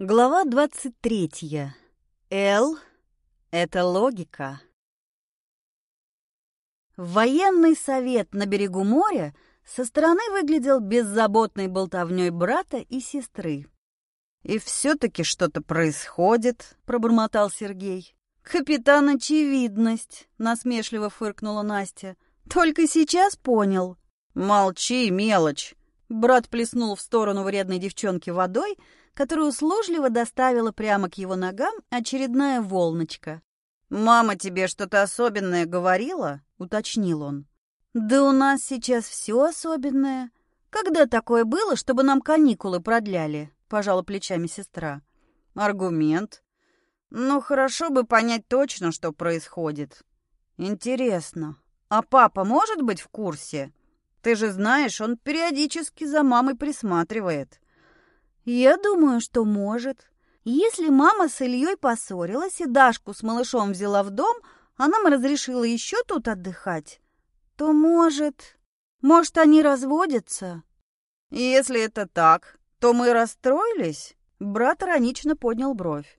Глава 23. Л — это логика. Военный совет на берегу моря со стороны выглядел беззаботной болтовней брата и сестры. «И все-таки что-то происходит», — пробормотал Сергей. «Капитан Очевидность», — насмешливо фыркнула Настя. «Только сейчас понял». «Молчи, мелочь!» Брат плеснул в сторону вредной девчонки водой, которую услужливо доставила прямо к его ногам очередная волночка. «Мама тебе что-то особенное говорила?» — уточнил он. «Да у нас сейчас все особенное. Когда такое было, чтобы нам каникулы продляли?» — пожала плечами сестра. «Аргумент. Ну, хорошо бы понять точно, что происходит. Интересно, а папа может быть в курсе? Ты же знаешь, он периодически за мамой присматривает». «Я думаю, что может. Если мама с Ильей поссорилась и Дашку с малышом взяла в дом, а нам разрешила еще тут отдыхать, то, может... Может, они разводятся?» «Если это так, то мы расстроились?» Брат иронично поднял бровь.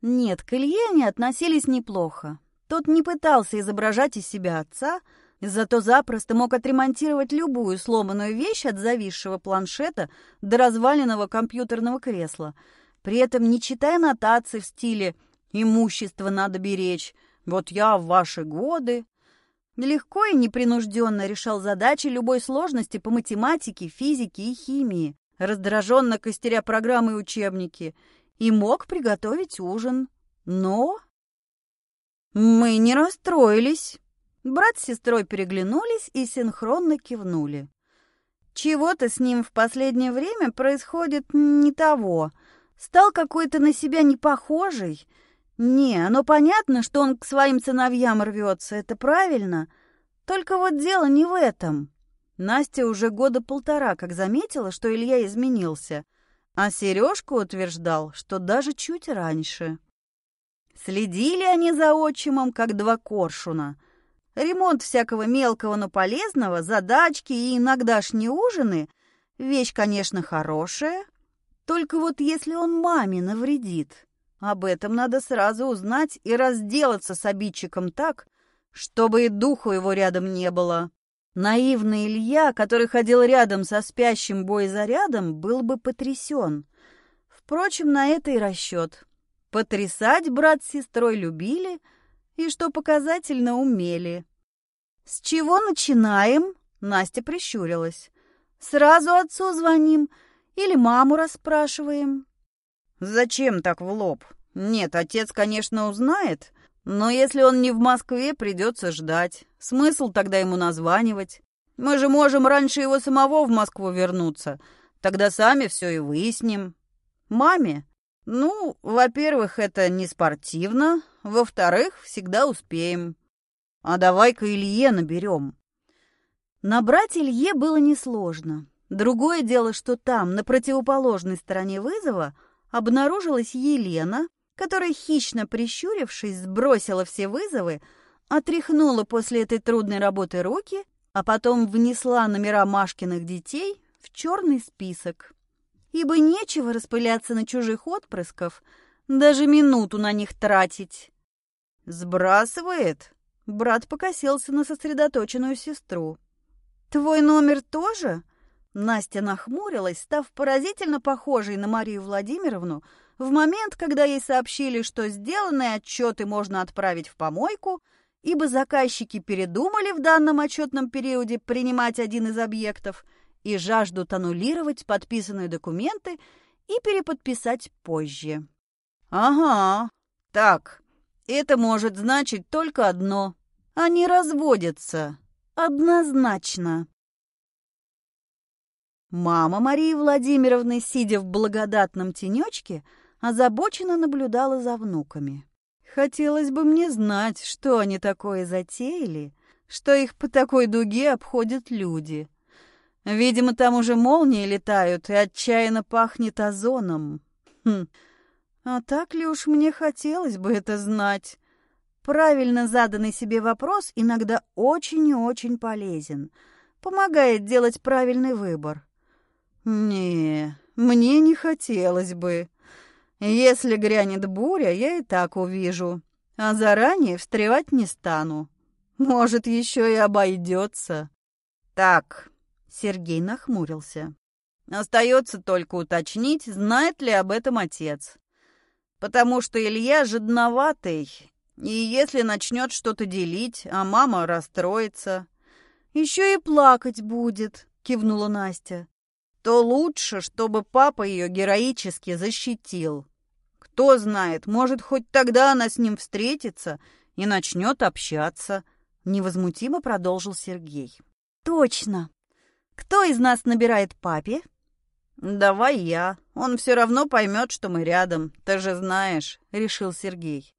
Нет, к Илье они относились неплохо. Тот не пытался изображать из себя отца, Зато запросто мог отремонтировать любую сломанную вещь от зависшего планшета до разваленного компьютерного кресла, при этом не читая нотации в стиле «имущество надо беречь», «вот я в ваши годы». Легко и непринужденно решал задачи любой сложности по математике, физике и химии, раздраженно костеря программы и учебники, и мог приготовить ужин. Но мы не расстроились. Брат с сестрой переглянулись и синхронно кивнули. Чего-то с ним в последнее время происходит не того. Стал какой-то на себя непохожий. Не, оно понятно, что он к своим сыновьям рвется, это правильно. Только вот дело не в этом. Настя уже года полтора как заметила, что Илья изменился, а Сережка утверждал, что даже чуть раньше. Следили они за отчимом, как два коршуна — Ремонт всякого мелкого, но полезного, задачки и иногдашние ужины — вещь, конечно, хорошая. Только вот если он маме навредит, об этом надо сразу узнать и разделаться с обидчиком так, чтобы и духу его рядом не было. Наивный Илья, который ходил рядом со спящим боезарядом, был бы потрясен. Впрочем, на это и расчет. Потрясать брат с сестрой любили — и, что показательно, умели. «С чего начинаем?» — Настя прищурилась. «Сразу отцу звоним или маму расспрашиваем?» «Зачем так в лоб? Нет, отец, конечно, узнает, но если он не в Москве, придется ждать. Смысл тогда ему названивать? Мы же можем раньше его самого в Москву вернуться. Тогда сами все и выясним. Маме? Ну, во-первых, это не спортивно, во-вторых, всегда успеем. А давай-ка Илье наберем. Набрать Илье было несложно. Другое дело, что там, на противоположной стороне вызова, обнаружилась Елена, которая, хищно прищурившись, сбросила все вызовы, отряхнула после этой трудной работы руки, а потом внесла номера Машкиных детей в черный список. Ибо нечего распыляться на чужих отпрысков, даже минуту на них тратить. «Сбрасывает?» Брат покосился на сосредоточенную сестру. «Твой номер тоже?» Настя нахмурилась, став поразительно похожей на Марию Владимировну в момент, когда ей сообщили, что сделанные отчеты можно отправить в помойку, ибо заказчики передумали в данном отчетном периоде принимать один из объектов и жаждут аннулировать подписанные документы и переподписать позже. «Ага, так, это может значить только одно. Они разводятся. Однозначно. Мама Марии Владимировны, сидя в благодатном тенечке, озабоченно наблюдала за внуками. Хотелось бы мне знать, что они такое затеяли, что их по такой дуге обходят люди. Видимо, там уже молнии летают и отчаянно пахнет озоном. Хм, а так ли уж мне хотелось бы это знать? Правильно заданный себе вопрос иногда очень и очень полезен. Помогает делать правильный выбор. Не, мне не хотелось бы. Если грянет буря, я и так увижу, а заранее встревать не стану. Может, еще и обойдется. Так, Сергей нахмурился. Остается только уточнить, знает ли об этом отец. Потому что Илья жадноватый, и если начнет что-то делить, а мама расстроится... «Еще и плакать будет», — кивнула Настя. «То лучше, чтобы папа ее героически защитил. Кто знает, может, хоть тогда она с ним встретится и начнет общаться», — невозмутимо продолжил Сергей. «Точно. Кто из нас набирает папе?» «Давай я. Он все равно поймет, что мы рядом. Ты же знаешь», — решил Сергей.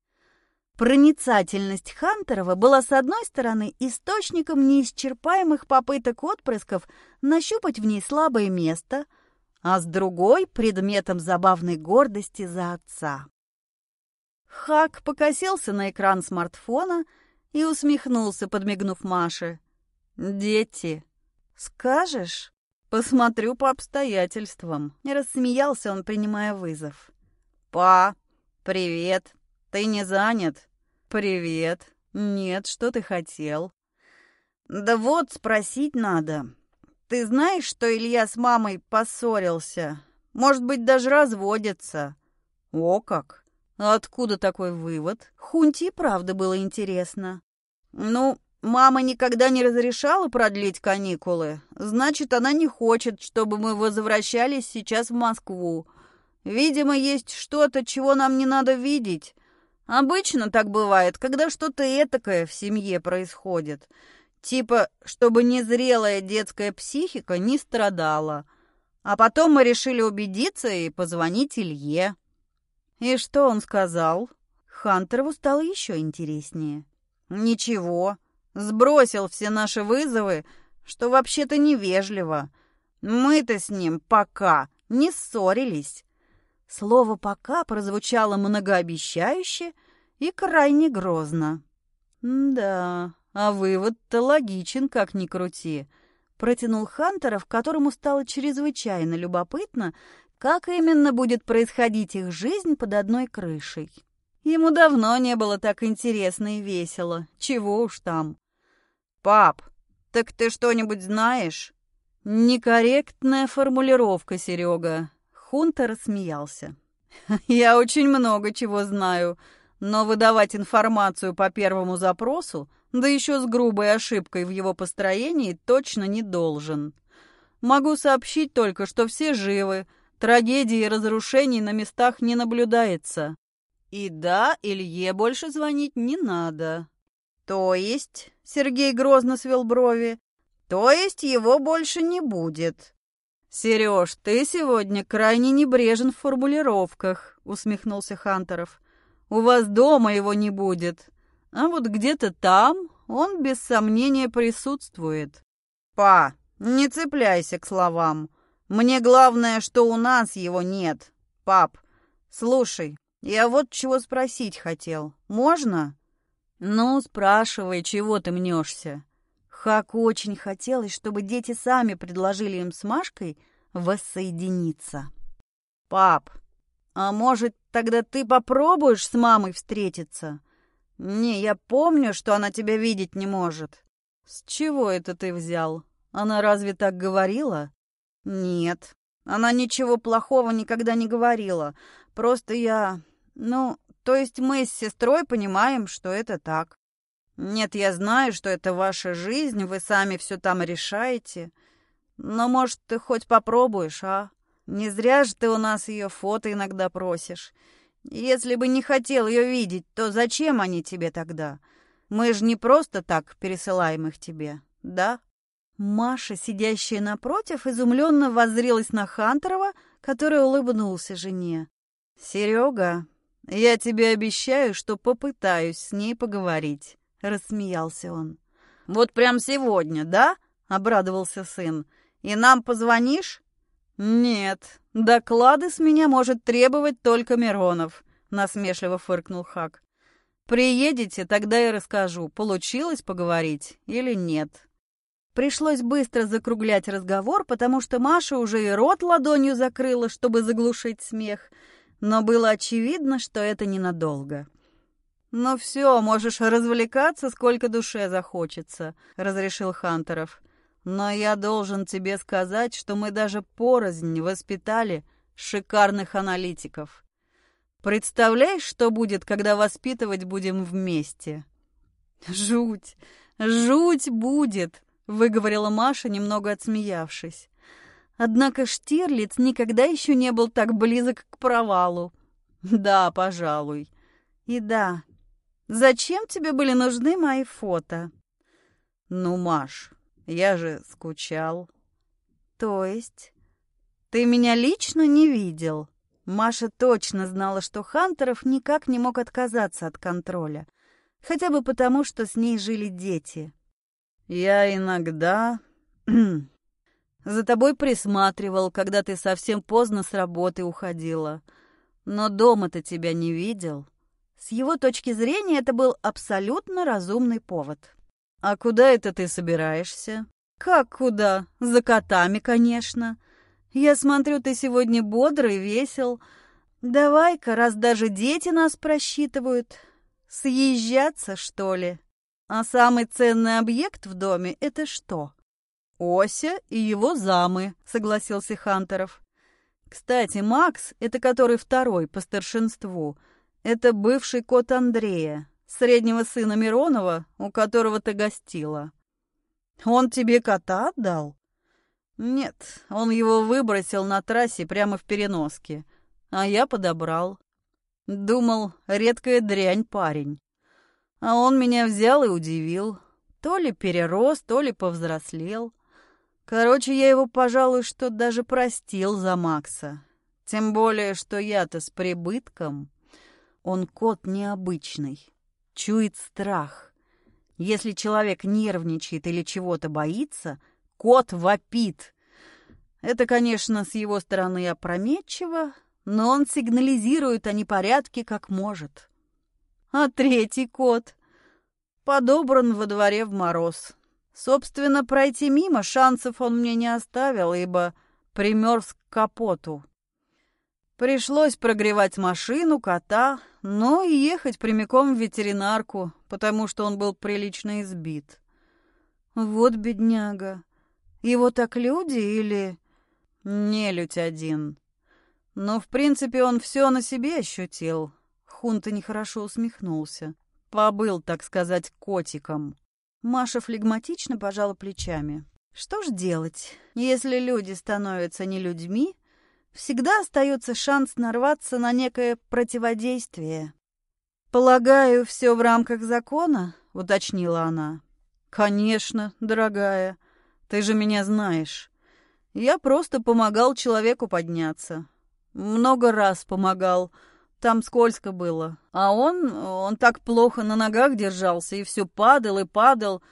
Проницательность Хантерова была, с одной стороны, источником неисчерпаемых попыток отпрысков нащупать в ней слабое место, а с другой — предметом забавной гордости за отца. Хак покосился на экран смартфона и усмехнулся, подмигнув Маше. «Дети, скажешь?» «Посмотрю по обстоятельствам», — рассмеялся он, принимая вызов. «Па, привет!» «Ты не занят?» «Привет. Нет, что ты хотел?» «Да вот, спросить надо. Ты знаешь, что Илья с мамой поссорился? Может быть, даже разводится?» «О как! Откуда такой вывод?» Хунти правда было интересно. «Ну, мама никогда не разрешала продлить каникулы. Значит, она не хочет, чтобы мы возвращались сейчас в Москву. Видимо, есть что-то, чего нам не надо видеть». Обычно так бывает, когда что-то этакое в семье происходит. Типа, чтобы незрелая детская психика не страдала. А потом мы решили убедиться и позвонить Илье. И что он сказал? Хантерову стало еще интереснее. Ничего. Сбросил все наши вызовы, что вообще-то невежливо. Мы-то с ним пока не ссорились. Слово «пока» прозвучало многообещающе и крайне грозно. «Да, а вывод-то логичен, как ни крути», — протянул Хантеров, которому стало чрезвычайно любопытно, как именно будет происходить их жизнь под одной крышей. Ему давно не было так интересно и весело, чего уж там. «Пап, так ты что-нибудь знаешь?» «Некорректная формулировка, Серега. Хунта рассмеялся. «Я очень много чего знаю, но выдавать информацию по первому запросу, да еще с грубой ошибкой в его построении, точно не должен. Могу сообщить только, что все живы, трагедии и разрушений на местах не наблюдается. И да, Илье больше звонить не надо». «То есть?» — Сергей грозно свел брови. «То есть его больше не будет?» «Сереж, ты сегодня крайне небрежен в формулировках», — усмехнулся Хантеров. «У вас дома его не будет, а вот где-то там он без сомнения присутствует». «Па, не цепляйся к словам. Мне главное, что у нас его нет. Пап, слушай, я вот чего спросить хотел. Можно?» «Ну, спрашивай, чего ты мнешься?» Хаку очень хотелось, чтобы дети сами предложили им с Машкой воссоединиться. «Пап, а может, тогда ты попробуешь с мамой встретиться? Не, я помню, что она тебя видеть не может». «С чего это ты взял? Она разве так говорила?» «Нет, она ничего плохого никогда не говорила. Просто я... Ну, то есть мы с сестрой понимаем, что это так. Нет, я знаю, что это ваша жизнь, вы сами все там решаете. Но, может, ты хоть попробуешь, а? Не зря же ты у нас ее фото иногда просишь. Если бы не хотел ее видеть, то зачем они тебе тогда? Мы же не просто так пересылаем их тебе, да? Маша, сидящая напротив, изумленно воззрелась на Хантерова, который улыбнулся жене. «Серега, я тебе обещаю, что попытаюсь с ней поговорить рассмеялся он. «Вот прям сегодня, да?» — обрадовался сын. «И нам позвонишь?» «Нет, доклады с меня может требовать только Миронов», — насмешливо фыркнул Хак. «Приедете, тогда и расскажу, получилось поговорить или нет». Пришлось быстро закруглять разговор, потому что Маша уже и рот ладонью закрыла, чтобы заглушить смех. Но было очевидно, что это ненадолго. «Ну все, можешь развлекаться, сколько душе захочется», — разрешил Хантеров. «Но я должен тебе сказать, что мы даже порознь воспитали шикарных аналитиков. Представляешь, что будет, когда воспитывать будем вместе?» «Жуть! Жуть будет!» — выговорила Маша, немного отсмеявшись. Однако Штирлиц никогда еще не был так близок к провалу. «Да, пожалуй. И да, зачем тебе были нужны мои фото?» «Ну, Маш, я же скучал». «То есть? Ты меня лично не видел?» Маша точно знала, что Хантеров никак не мог отказаться от контроля. Хотя бы потому, что с ней жили дети. «Я иногда...» «За тобой присматривал, когда ты совсем поздно с работы уходила. Но дома-то тебя не видел». С его точки зрения это был абсолютно разумный повод. «А куда это ты собираешься?» «Как куда? За котами, конечно. Я смотрю, ты сегодня бодрый, весел. Давай-ка, раз даже дети нас просчитывают, съезжаться, что ли?» А самый ценный объект в доме — это что? Ося и его замы, согласился Хантеров. Кстати, Макс, это который второй по старшинству, это бывший кот Андрея, среднего сына Миронова, у которого ты гостила. Он тебе кота отдал? Нет, он его выбросил на трассе прямо в переноске, а я подобрал. Думал, редкая дрянь парень. А он меня взял и удивил. То ли перерос, то ли повзрослел. Короче, я его, пожалуй, что даже простил за Макса. Тем более, что я-то с прибытком. Он кот необычный, чует страх. Если человек нервничает или чего-то боится, кот вопит. Это, конечно, с его стороны опрометчиво, но он сигнализирует о непорядке как может. А третий кот подобран во дворе в мороз. Собственно, пройти мимо шансов он мне не оставил, ибо примерз к капоту. Пришлось прогревать машину, кота, но и ехать прямиком в ветеринарку, потому что он был прилично избит. Вот бедняга. Его так люди или... Нелюдь один. Но, в принципе, он все на себе ощутил. Хунта нехорошо усмехнулся. Побыл, так сказать, котиком. Маша флегматично пожала плечами. Что ж делать, если люди становятся не людьми, всегда остается шанс нарваться на некое противодействие. «Полагаю, все в рамках закона?» — уточнила она. «Конечно, дорогая. Ты же меня знаешь. Я просто помогал человеку подняться. Много раз помогал». Там скользко было. А он, он так плохо на ногах держался и все падал и падал.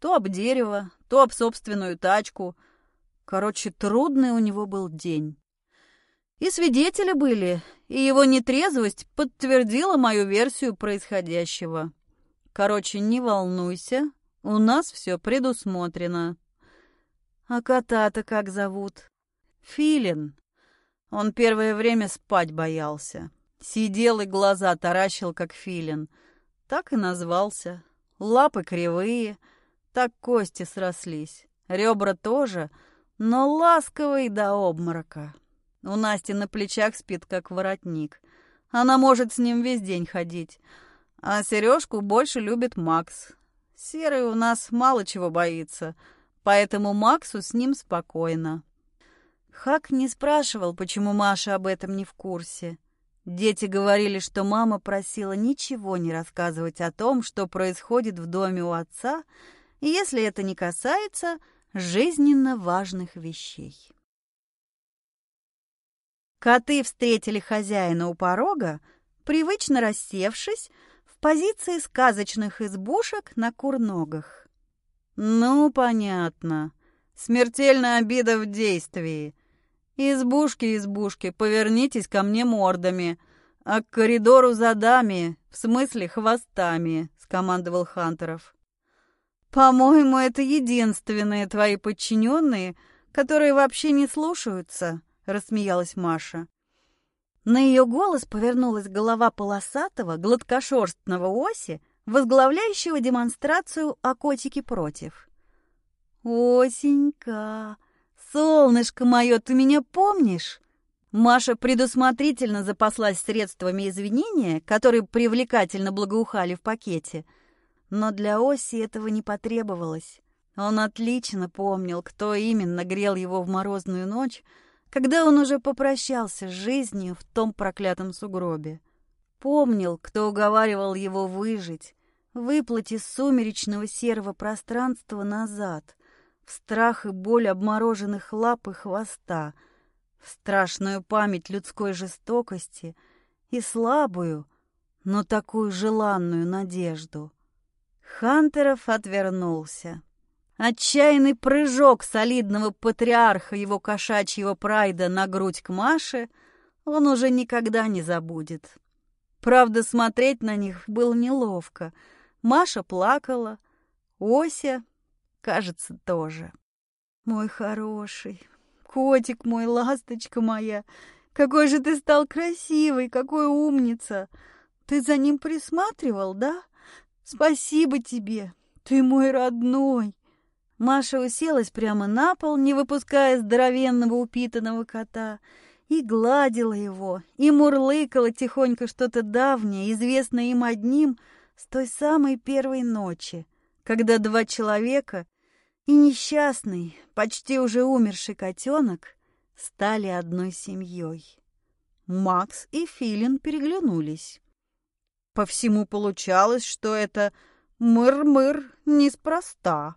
То об дерево, то об собственную тачку. Короче, трудный у него был день. И свидетели были, и его нетрезвость подтвердила мою версию происходящего. Короче, не волнуйся, у нас все предусмотрено. А кота-то как зовут? Филин. Он первое время спать боялся. Сидел и глаза таращил, как филин. Так и назвался. Лапы кривые, так кости срослись. Ребра тоже, но ласковый до обморока. У Насти на плечах спит, как воротник. Она может с ним весь день ходить. А сережку больше любит Макс. Серый у нас мало чего боится, поэтому Максу с ним спокойно. Хак не спрашивал, почему Маша об этом не в курсе. Дети говорили, что мама просила ничего не рассказывать о том, что происходит в доме у отца, если это не касается жизненно важных вещей. Коты встретили хозяина у порога, привычно рассевшись в позиции сказочных избушек на курногах. «Ну, понятно. Смертельная обида в действии», «Избушки, избушки, повернитесь ко мне мордами, а к коридору за дами, в смысле хвостами», — скомандовал Хантеров. «По-моему, это единственные твои подчиненные, которые вообще не слушаются», — рассмеялась Маша. На ее голос повернулась голова полосатого, гладкошерстного оси, возглавляющего демонстрацию о котике против. «Осенька, солнышко мое, ты меня помнишь?» Маша предусмотрительно запаслась средствами извинения, которые привлекательно благоухали в пакете. Но для Оси этого не потребовалось. Он отлично помнил, кто именно грел его в морозную ночь, когда он уже попрощался с жизнью в том проклятом сугробе. Помнил, кто уговаривал его выжить, выплыть из сумеречного серого пространства назад, в страх и боль обмороженных лап и хвоста, в страшную память людской жестокости и слабую, но такую желанную надежду. Хантеров отвернулся. Отчаянный прыжок солидного патриарха его кошачьего прайда на грудь к Маше он уже никогда не забудет. Правда, смотреть на них было неловко. Маша плакала, Ося, кажется, тоже. «Мой хороший, котик мой, ласточка моя, какой же ты стал красивый, какой умница! Ты за ним присматривал, да? Спасибо тебе, ты мой родной!» Маша уселась прямо на пол, не выпуская здоровенного упитанного кота, и гладила его, и мурлыкала тихонько что-то давнее, известное им одним с той самой первой ночи, когда два человека и несчастный, почти уже умерший котенок стали одной семьей. Макс и Филин переглянулись. По всему получалось, что это мыр-мыр неспроста.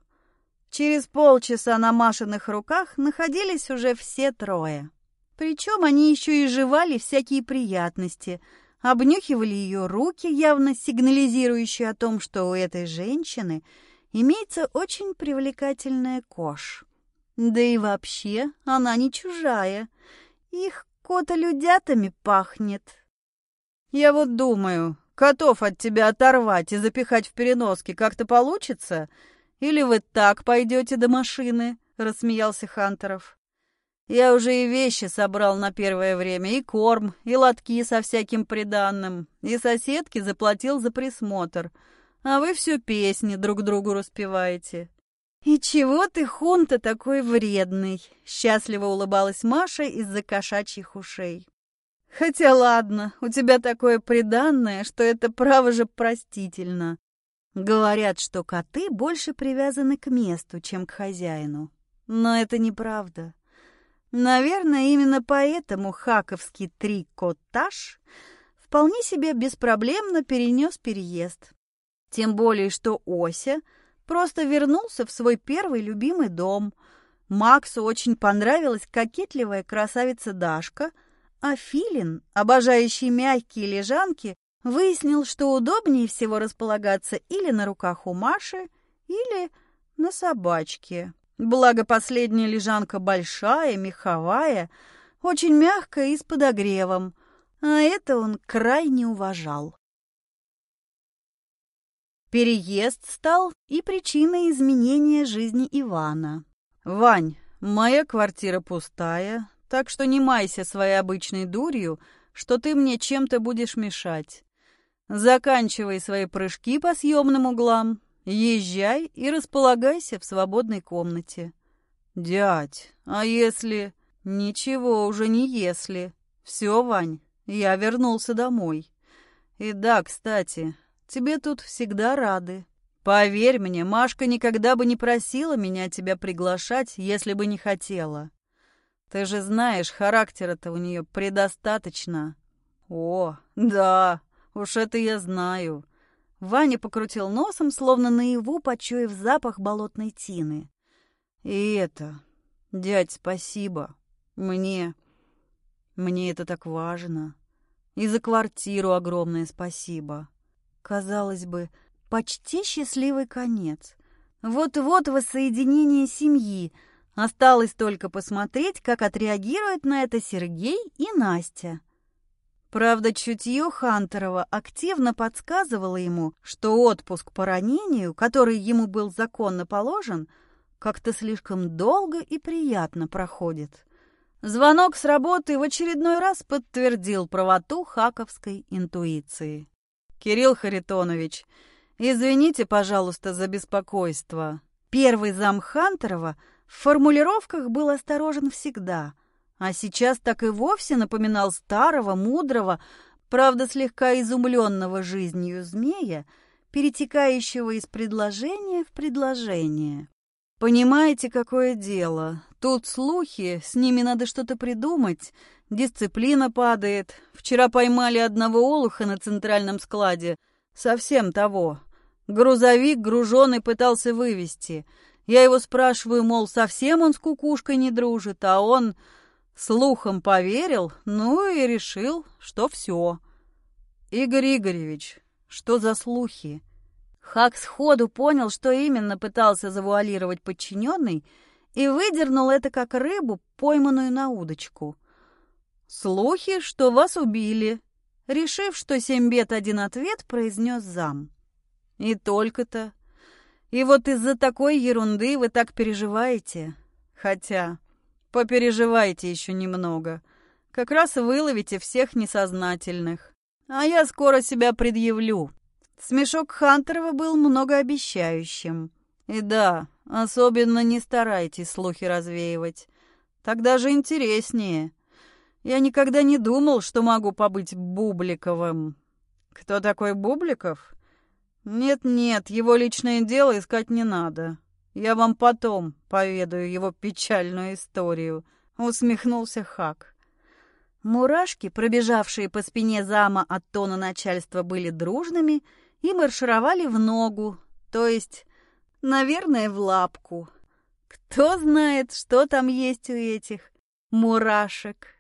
Через полчаса на Машиных руках находились уже все трое. Причем они еще и жевали всякие приятности, обнюхивали ее руки, явно сигнализирующие о том, что у этой женщины имеется очень привлекательная кожа. Да и вообще она не чужая. Их кота-людятами пахнет. Я вот думаю, котов от тебя оторвать и запихать в переноски как-то получится — или вы так пойдете до машины?» — рассмеялся Хантеров. «Я уже и вещи собрал на первое время, и корм, и лотки со всяким приданным, и соседке заплатил за присмотр, а вы все песни друг другу распеваете». «И чего ты, Хунта, такой вредный?» — счастливо улыбалась Маша из-за кошачьих ушей. «Хотя ладно, у тебя такое приданное, что это право же простительно. Говорят, что коты больше привязаны к месту, чем к хозяину. Но это неправда. Наверное, именно поэтому хаковский трикотаж вполне себе беспроблемно перенес переезд. Тем более, что Ося просто вернулся в свой первый любимый дом. Максу очень понравилась кокетливая красавица Дашка, а Филин, обожающий мягкие лежанки, Выяснил, что удобнее всего располагаться или на руках у Маши, или на собачке. Благо, последняя лежанка большая, меховая, очень мягкая и с подогревом, а это он крайне уважал. Переезд стал и причиной изменения жизни Ивана. «Вань, моя квартира пустая, так что не майся своей обычной дурью, что ты мне чем-то будешь мешать. Заканчивай свои прыжки по съемным углам, езжай и располагайся в свободной комнате. Дядь, а если... Ничего уже не если. Все, Вань, я вернулся домой. И да, кстати, тебе тут всегда рады. Поверь мне, Машка никогда бы не просила меня тебя приглашать, если бы не хотела. Ты же знаешь, характера-то у нее предостаточно. О, да, Уж это я знаю. Ваня покрутил носом, словно наяву, почуяв запах болотной тины. И это... Дядь, спасибо. Мне... Мне это так важно. И за квартиру огромное спасибо. Казалось бы, почти счастливый конец. Вот-вот воссоединение семьи. Осталось только посмотреть, как отреагируют на это Сергей и Настя. Правда, чутье Хантерова активно подсказывало ему, что отпуск по ранению, который ему был законно положен, как-то слишком долго и приятно проходит. Звонок с работы в очередной раз подтвердил правоту хаковской интуиции. «Кирилл Харитонович, извините, пожалуйста, за беспокойство». Первый зам Хантерова в формулировках был осторожен всегда, а сейчас так и вовсе напоминал старого, мудрого, правда, слегка изумленного жизнью змея, перетекающего из предложения в предложение. «Понимаете, какое дело? Тут слухи, с ними надо что-то придумать. Дисциплина падает. Вчера поймали одного олуха на центральном складе. Совсем того. Грузовик груженый пытался вывести. Я его спрашиваю, мол, совсем он с кукушкой не дружит, а он слухом поверил, ну и решил, что все. Игорь Игоревич, что за слухи? Хак сходу понял, что именно пытался завуалировать подчиненный, и выдернул это как рыбу, пойманную на удочку. «Слухи, что вас убили», — решив, что семь бед один ответ, произнес зам. «И только-то. И вот из-за такой ерунды вы так переживаете. Хотя, попереживайте еще немного. Как раз выловите всех несознательных. А я скоро себя предъявлю». Смешок Хантерова был многообещающим. И да, особенно не старайтесь слухи развеивать. Тогда же интереснее. Я никогда не думал, что могу побыть Бубликовым. Кто такой Бубликов? Нет-нет, его личное дело искать не надо. Я вам потом поведаю его печальную историю, усмехнулся Хак. Мурашки, пробежавшие по спине зама от тона начальства, были дружными и маршировали в ногу, то есть, наверное, в лапку. Кто знает, что там есть у этих мурашек.